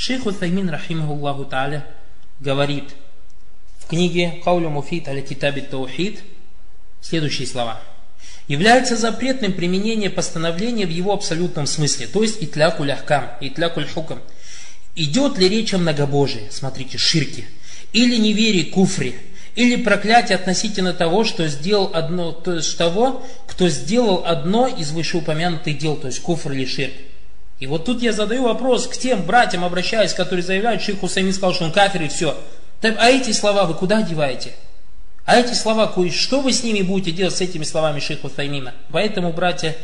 Шейх Утаймин, рахимахуллаху та'аля, говорит в книге Каулю Муфид аля Китаби Таухид следующие слова. Является запретным применение постановления в его абсолютном смысле, то есть итляку ляхкам, итляку хукам. Идет ли речь о многобожии, смотрите, ширке, или неверии, куфре, или проклятие относительно того, что сделал одно, то есть того, кто сделал одно из вышеупомянутых дел, то есть куфр или ширк. И вот тут я задаю вопрос к тем братьям, обращаясь, которые заявляют, шейх Хусеймин сказал, что он кафир и все. А эти слова вы куда деваете? А эти слова, что вы с ними будете делать, с этими словами шейха Хусеймина? Поэтому, братья,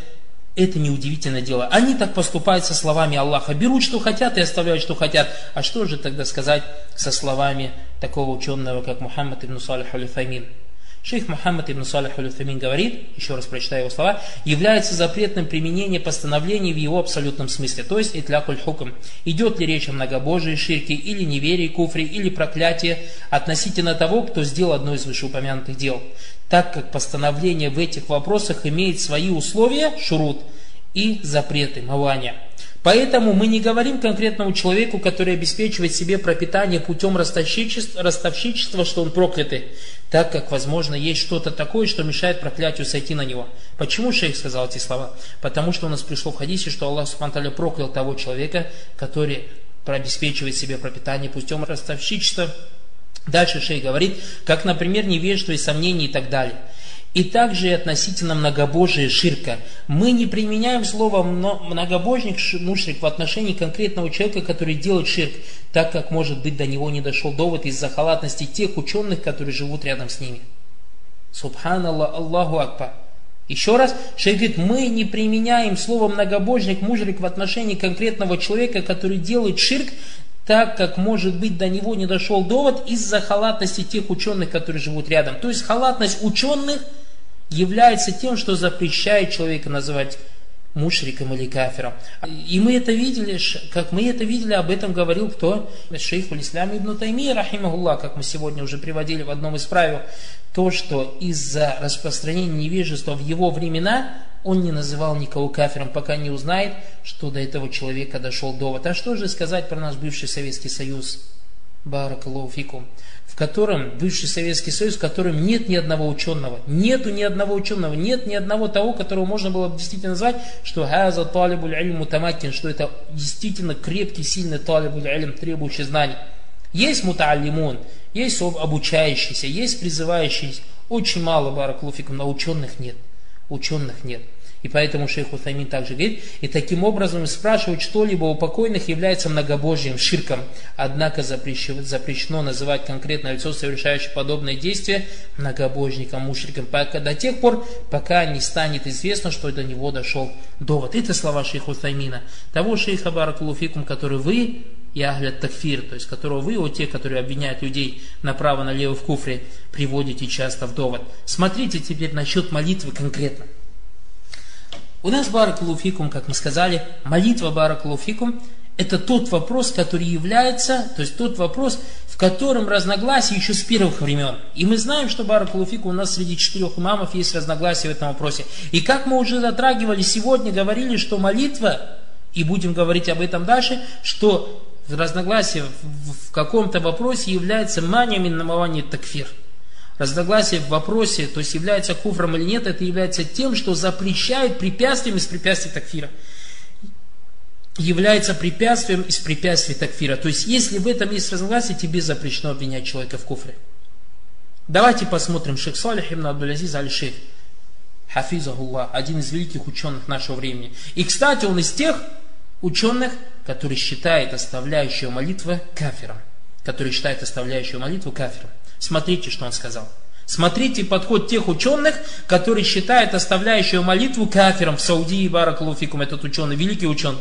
это неудивительное дело. Они так поступают со словами Аллаха. Берут, что хотят, и оставляют, что хотят. А что же тогда сказать со словами такого ученого, как Мухаммад ибн Салих аль-Файмин? Шейх Мухаммад ибн Салих аль говорит, еще раз прочитаю его слова, является запретным применение постановлений в его абсолютном смысле, то есть итлякуль хукм. Идет ли речь о многобожии, ширке или неверии, куфре или проклятии относительно того, кто сделал одно из вышеупомянутых дел. Так как постановление в этих вопросах имеет свои условия, шурут, и запреты, мавания. Поэтому мы не говорим конкретному человеку, который обеспечивает себе пропитание путем ростовщичества, что он проклятый, так как, возможно, есть что-то такое, что мешает проклятию сойти на него. Почему шейх сказал эти слова? Потому что у нас пришло в хадисе, что Аллах Субтитры проклял того человека, который обеспечивает себе пропитание путем ростовщичества. Дальше шейх говорит, как, например, невежество и сомнения и так далее. И также относительно многобожия ширка. Мы не применяем слово многобожник, мушрик в отношении конкретного человека, который делает ширк, так как, может быть, до него не дошел довод из-за халатности тех ученых, которые живут рядом с ними. Субханаллах, Аллаху Акбар. Еще раз, шейх говорит, мы не применяем слово многобожник, мужрик в отношении конкретного человека, который делает ширк, так как, может быть, до него не дошел довод из-за халатности тех ученых, которые живут рядом. То есть халатность ученых – является тем, что запрещает человека называть мушриком или кафиром. И мы это видели, как мы это видели, об этом говорил кто? Шейх Ислам ибн Тайми, рахимахуллах, как мы сегодня уже приводили в одном из правил, то, что из-за распространения невежества в его времена он не называл никого кафиром, пока не узнает, что до этого человека дошел довод. А что же сказать про наш бывший Советский Союз? Баракалуфикум в котором, бывший Советский Союз, в котором нет ни одного ученого, нету ни одного ученого, нет ни одного того, которого можно было бы действительно назвать, что хаза талибуль ильм мутамакин, что это действительно крепкий, сильный талибуль ильм, требующий знаний. Есть мутаалимун, есть обучающийся, есть призывающийся, очень мало бараклуфикум, но ученых нет, ученых нет. И поэтому шейх Утаймин также говорит, и таким образом спрашивать что-либо у покойных является многобожием, ширком. Однако запрещено, называть конкретное лицо, совершающее подобные действия, многобожником, мушриком, пока, до тех пор, пока не станет известно, что до него дошел довод. Это слова шейха Утаймина. Того шейха Баракулуфикум, который вы и Ахлят Такфир, то есть которого вы, вот те, которые обвиняют людей направо-налево в куфре, приводите часто в довод. Смотрите теперь насчет молитвы конкретно. У нас баракулуфикум, как мы сказали, молитва баракулуфикум – это тот вопрос, который является, то есть тот вопрос, в котором разногласия еще с первых времен. И мы знаем, что баракулуфикум у нас среди четырех имамов есть разногласия в этом вопросе. И как мы уже затрагивали сегодня, говорили, что молитва, и будем говорить об этом дальше, что разногласие в, каком-то вопросе является манием и такфир – разногласие в вопросе, то есть является куфром или нет, это является тем, что запрещает препятствием из препятствий такфира. Является препятствием из препятствий такфира. То есть, если в этом есть разногласие, тебе запрещено обвинять человека в куфре. Давайте посмотрим Шейх Салих ибн Абдулязиз аль-Шейх. Хафизахуллах, один из великих ученых нашего времени. И, кстати, он из тех ученых, который считает оставляющую молитву кафиром. Который считает оставляющую молитву кафиром. Смотрите, что он сказал. Смотрите подход тех ученых, которые считают оставляющего молитву кафиром в Саудии, Баракалуфикум, этот ученый, великий ученый.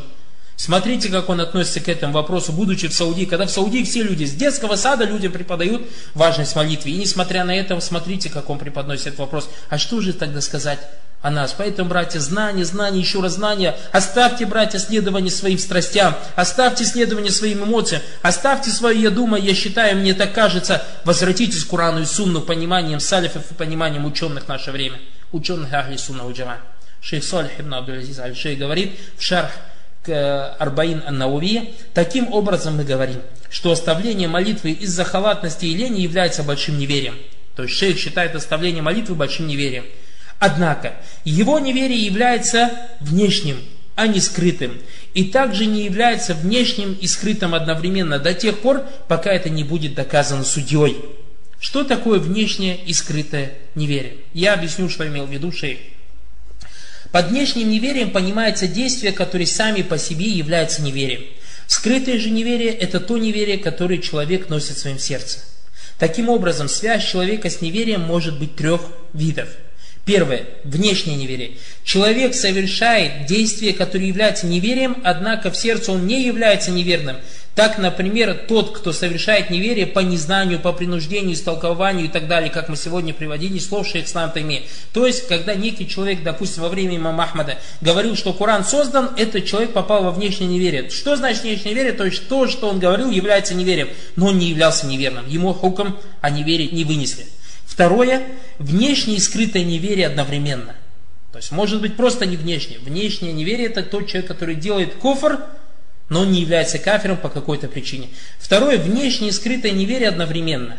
Смотрите, как он относится к этому вопросу, будучи в Саудии. Когда в Саудии все люди с детского сада людям преподают важность молитвы. И несмотря на это, смотрите, как он преподносит этот вопрос. А что же тогда сказать о нас. Поэтому, братья, знание, знание, еще раз знание. Оставьте, братья, следование своим страстям. Оставьте следование своим эмоциям. Оставьте свое «я думаю», «я считаю», «мне так кажется». Возвратитесь к Курану и Сунну пониманием салифов и пониманием ученых в наше время. Ученых Ахли Сунна Уджама. Шейх Салих ибн Абдул-Азиз Аль-Шей говорит в шарх к Арбаин Аннауви, таким образом мы говорим, что оставление молитвы из-за халатности и лени является большим неверием. То есть шейх считает оставление молитвы большим неверием. Однако, его неверие является внешним, а не скрытым. И также не является внешним и скрытым одновременно до тех пор, пока это не будет доказано судьей. Что такое внешнее и скрытое неверие? Я объясню, что имел в виду шейх. Под внешним неверием понимается действие, которое сами по себе является неверием. Скрытое же неверие – это то неверие, которое человек носит в своем сердце. Таким образом, связь человека с неверием может быть трех видов – Первое. Внешнее неверие. Человек совершает действие, которое является неверием, однако в сердце он не является неверным. Так, например, тот, кто совершает неверие по незнанию, по принуждению, истолкованию и так далее, как мы сегодня приводили слов шейх Ислам. То есть, когда некий человек, допустим, во время имама Ахмада говорил, что Коран создан, этот человек попал во внешнее неверие. Что значит внешнее неверие? То есть, то, что он говорил, является неверием, но он не являлся неверным. Ему хуком о неверии не вынесли. Второе, внешнее и скрытое неверие одновременно. То есть может быть просто не внешнее. Внешнее неверие это тот человек, который делает кофр, но он не является кафером по какой-то причине. Второе, внешнее и скрытое неверие одновременно.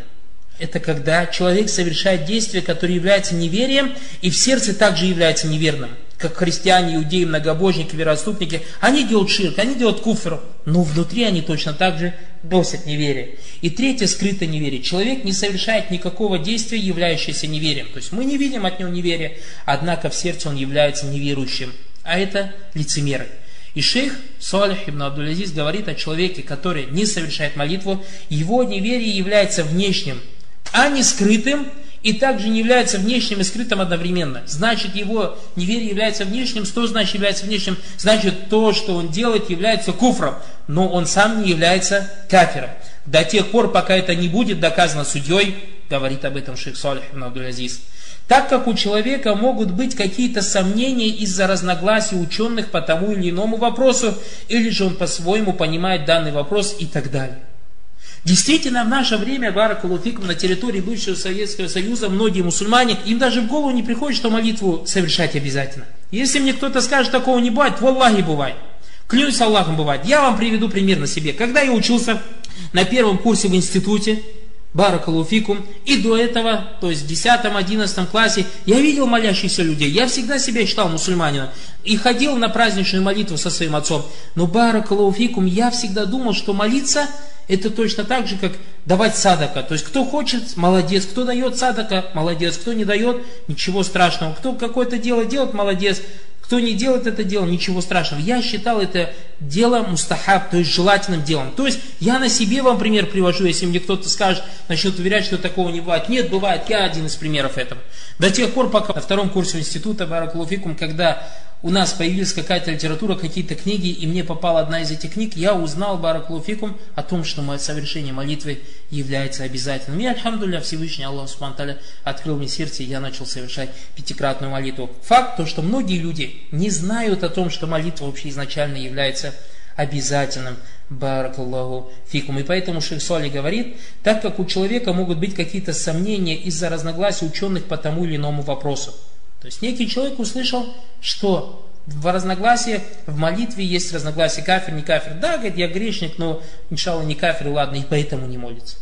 Это когда человек совершает действие, которое является неверием, и в сердце также является неверным как христиане, иудеи, многобожники, вероотступники, они делают ширк, они делают куфр, но внутри они точно так же носят неверие. И третье, скрытое неверие. Человек не совершает никакого действия, являющегося неверием. То есть мы не видим от него неверия, однако в сердце он является неверующим. А это лицемеры. И шейх Салих ибн Абдулязиз говорит о человеке, который не совершает молитву, его неверие является внешним, а не скрытым, и также не является внешним и скрытым одновременно. Значит, его неверие является внешним, что значит является внешним? Значит, то, что он делает, является куфром, но он сам не является кафером. До тех пор, пока это не будет доказано судьей, говорит об этом шейх Салих ибн Абдул-Азиз. Так как у человека могут быть какие-то сомнения из-за разногласий ученых по тому или иному вопросу, или же он по-своему понимает данный вопрос и так далее. Действительно, в наше время, Баракулуфикум, на территории бывшего Советского Союза, многие мусульмане, им даже в голову не приходит, что молитву совершать обязательно. Если мне кто-то скажет, такого не бывает, в Аллахе бывает. Клянусь Аллахом бывает. Я вам приведу пример на себе. Когда я учился на первом курсе в институте, Баракалуфикум. И до этого, то есть в 10-11 классе, я видел молящихся людей. Я всегда себя считал мусульманином. И ходил на праздничную молитву со своим отцом. Но Баракалуфикум, я всегда думал, что молиться это точно так же, как давать садака. То есть, кто хочет, молодец. Кто дает садака, молодец. Кто не дает, ничего страшного. Кто какое-то дело делает, молодец. Кто не делает это дело, ничего страшного. Я считал это дело мустахаб, то есть желательным делом. То есть я на себе вам пример привожу, если мне кто-то скажет, начнет уверять, что такого не бывает. Нет, бывает, я один из примеров этого. До тех пор, пока на втором курсе института Баракулуфикум, когда у нас появилась какая-то литература, какие-то книги, и мне попала одна из этих книг, я узнал, Баракулуфикум, о том, что совершение молитвы является обязательным. И, альхамдулля, Всевышний Аллах Субтитры открыл мне сердце, и я начал совершать пятикратную молитву. Факт то, что многие люди не знают о том, что молитва вообще изначально является обязательным. Баракаллаху фикум. И поэтому Шейх Соли говорит, так как у человека могут быть какие-то сомнения из-за разногласий ученых по тому или иному вопросу. То есть некий человек услышал, что в разногласии, в молитве есть разногласие, кафир, не кафир. Да, говорит, я грешник, но, иншалла, не кафир, ладно, и поэтому не молится.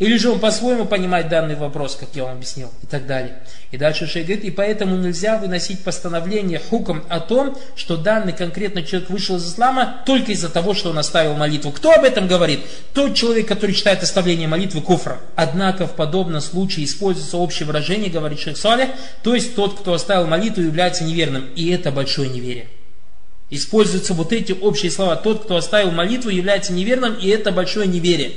Или же он по-своему понимает данный вопрос, как я вам объяснил, и так далее. И дальше шейх говорит, и поэтому нельзя выносить постановление хуком о том, что данный конкретно человек вышел из ислама только из-за того, что он оставил молитву. Кто об этом говорит? Тот человек, который считает оставление молитвы куфром. Однако в подобном случае используется общее выражение, говорит шейх Салих, то есть тот, кто оставил молитву, является неверным. И это большое неверие. Используются вот эти общие слова. Тот, кто оставил молитву, является неверным, и это большое неверие.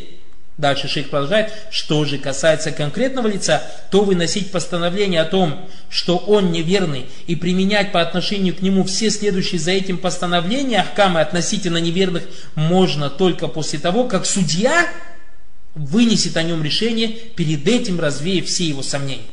Дальше шейх продолжает, что же касается конкретного лица, то выносить постановление о том, что он неверный, и применять по отношению к нему все следующие за этим постановления Ахкамы относительно неверных можно только после того, как судья вынесет о нем решение, перед этим развеяв все его сомнения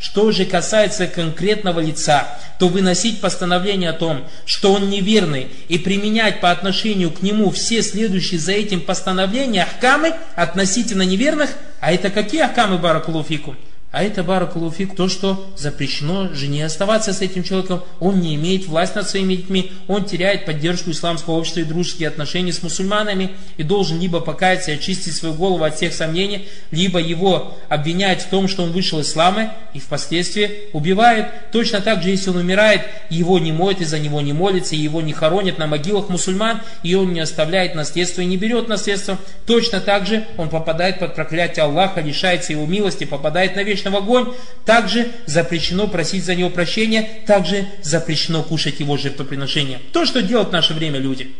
что же касается конкретного лица, то выносить постановление о том, что он неверный, и применять по отношению к нему все следующие за этим постановления ахкамы относительно неверных, а это какие ахкамы Баракулуфику? А это баракулуфик, то, что запрещено жене оставаться с этим человеком, он не имеет власть над своими детьми, он теряет поддержку исламского общества и дружеские отношения с мусульманами и должен либо покаяться и очистить свою голову от всех сомнений, либо его обвиняют в том, что он вышел из ислама и впоследствии убивают. Точно так же, если он умирает, его не моют, и за него не молятся, и его не хоронят на могилах мусульман, и он не оставляет наследство и не берет наследство, точно так же он попадает под проклятие Аллаха, лишается его милости, попадает на вечность в огонь, также запрещено просить за него прощения, также запрещено кушать его жертвоприношения. То, что делают в наше время люди.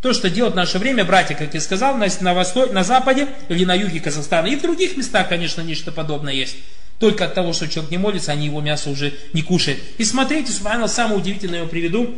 То, что делают в наше время братья, как я сказал, на, на, восток, на западе или на юге Казахстана. И в других местах, конечно, нечто подобное есть. Только от того, что человек не молится, они его мясо уже не кушают. И смотрите, субханаллах, самое удивительное я приведу.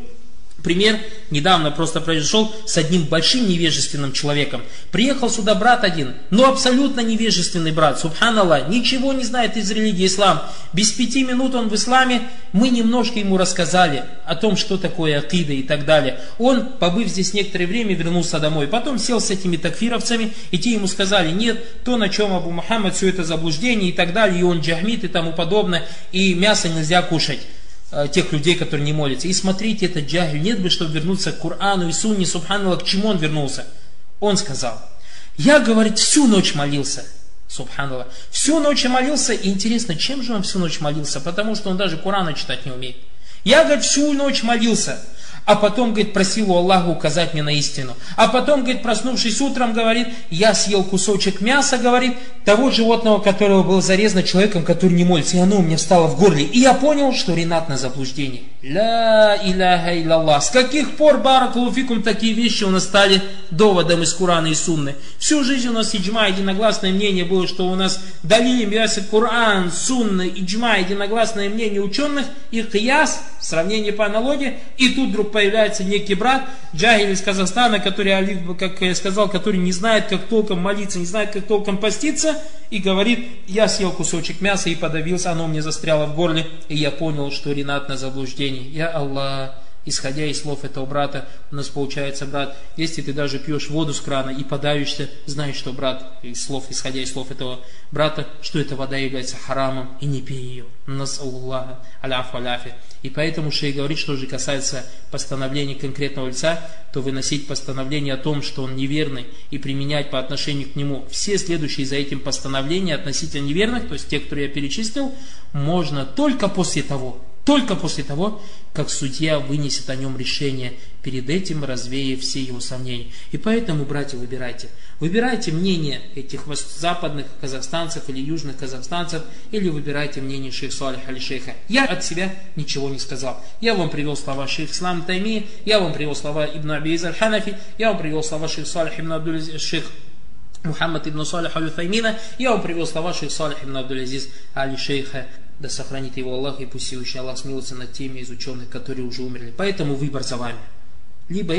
Пример недавно просто произошел с одним большим невежественным человеком. Приехал сюда брат один, но абсолютно невежественный брат, субханаллах, ничего не знает из религии ислам. Без пяти минут он в исламе, мы немножко ему рассказали о том, что такое акида и так далее. Он, побыв здесь некоторое время, вернулся домой. Потом сел с этими такфировцами, и те ему сказали, нет, то, на чем Абу Мухаммад, все это заблуждение и так далее, и он джахмит и тому подобное, и мясо нельзя кушать. Э, тех людей, которые не молятся. И смотрите, этот джахиль, нет бы, чтобы вернуться к Корану и Сунне, субханаллах, к чему он вернулся? Он сказал, я, говорит, всю ночь молился, субханаллах, всю ночь молился, и интересно, чем же он всю ночь молился? Потому что он даже Корана читать не умеет. Я, говорит, всю ночь молился, а потом, говорит, просил у Аллаха указать мне на истину. А потом, говорит, проснувшись утром, говорит, я съел кусочек мяса, говорит, того животного, которого был зарезано человеком, который не молится, и оно у меня встало в горле. И я понял, что Ренат на заблуждении. Ля иляха илlallah. С каких пор, баракулуфикум, такие вещи у нас стали доводом из Курана и Сунны? Всю жизнь у нас иджма, единогласное мнение было, что у нас далилим, ясит Куран, Сунна, иджма, единогласное мнение ученых и кияс, сравнение по аналогии, и тут вдруг появляется некий брат, джагиль из Казахстана, который, как я сказал, который не знает, как толком молиться, не знает, как толком поститься, и говорит, я съел кусочек мяса и подавился, оно мне застряло в горле, и я понял, что Ренат на заблуждении. Я Аллах, исходя из слов этого брата, у нас получается, брат, если ты даже пьешь воду с крана и подавишься, знай, что брат, из слов, исходя из слов этого брата, что эта вода является харамом, и не пей ее. Нас Аллаха, аляфу аляфи. И поэтому шей говорит, что же касается постановления конкретного лица, то выносить постановление о том, что он неверный, и применять по отношению к нему все следующие за этим постановления относительно неверных, то есть те, которые я перечислил, можно только после того, только после того, как судья вынесет о нем решение, перед этим развеяв все его сомнения. И поэтому, братья, выбирайте. Выбирайте мнение этих западных казахстанцев или южных казахстанцев, или выбирайте мнение шейх Салиха или шейха. Я от себя ничего не сказал. Я вам привел слова шейх Ислам Тайми, я вам привел слова Ибн Аби Ханафи, я вам привел слова шейх Салих ибн Абдул шейх Мухаммад ибн Салих аль-Файмина, я вам привел слова шейх Салих ибн Абдул-Азиз аль-Шейха да сохранит его Аллах и пусть Всевышний Аллах смилуется над теми из ученых, которые уже умерли. Поэтому выбор за вами. Либо